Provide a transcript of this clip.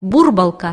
бурбалка.